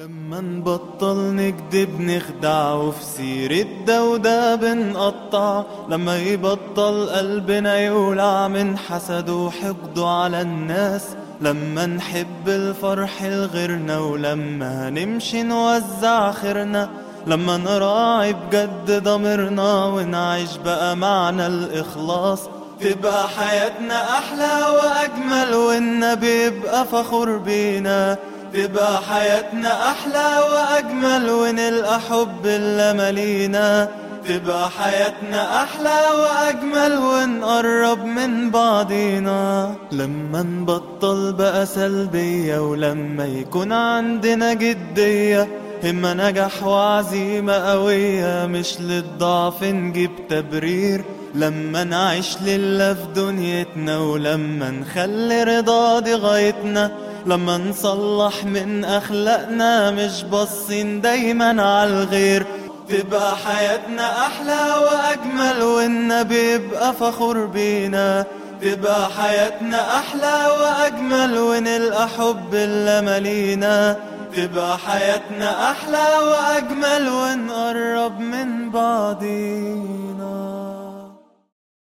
لما نبطل نكدب نخدع وفي سيرة دودة بنقطع. لما يبطل قلبنا يولع من حسد وحقد على الناس. لما نحب الفرح لغيرنا ولما نمشي نوزع خيرنا. لما نراعي بجد ضميرنا ونعيش بقى معنى الإخلاص. تبقى حياتنا أحلى وأجمل والنبي يبقى فخور بينا. تبقى حياتنا أحلى وأجمل ونلقى حب اللي مالينا تبقى حياتنا أحلى وأجمل ونقرب من بعضينا. لما نبطل بقى سلبية ولما يكون عندنا جدية همة نجح وعزيمة قوية. مش للضعف نجيب تبرير. لما نعيش لله في دنيتنا ولما نخلي رضا دي غايتنا. لما نصلح من أخلاقنا مش باصين دايما على الغير. تبقى حياتنا أحلى وأجمل والنبي يبقى فخور بينا. تبقى حياتنا أحلى وأجمل ونلقى حب اللي مالينا تبقى حياتنا أحلى وأجمل ونقرب من بعضينا